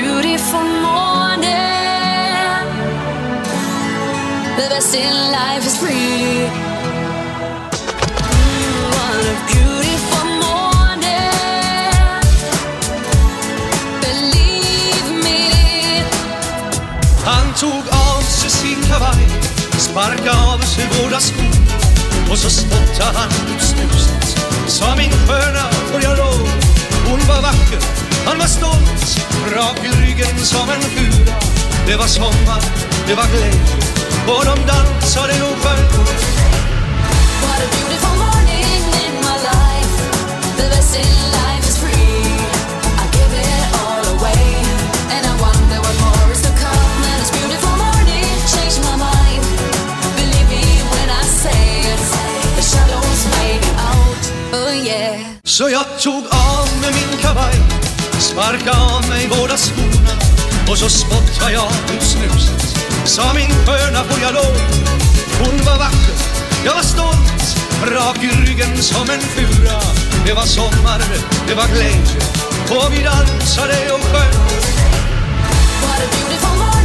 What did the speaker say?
beautiful morning. The best in life is free. Mm, what a beautiful morning. Believe me. Han tog av sig sin kavaj, sparkade av sig båda skor och så spottade han ut snuset. Sa min sköna, får jag lov? Hon var vacker, han var stolt, rak i ryggen som en fura. Det var sommar, det var glädje och de dansade och sjöng. What a beautiful morning in my life. The best in life is free. I give it all away. And I wonder what more is to come. And this beautiful morning changed my mind. Believe me when I say it. The shadows fade out. Oh yeah. Så jag tog av mig min kavaj, Sparka av mig båda skorna och så spottar jag ut snuset. Sa min sköna får jag lov, hon var vacker, jag var stolt, rak i ryggen som en fura. Det var sommar, det var glädje och vi dansade och sjöng. What a beautiful morning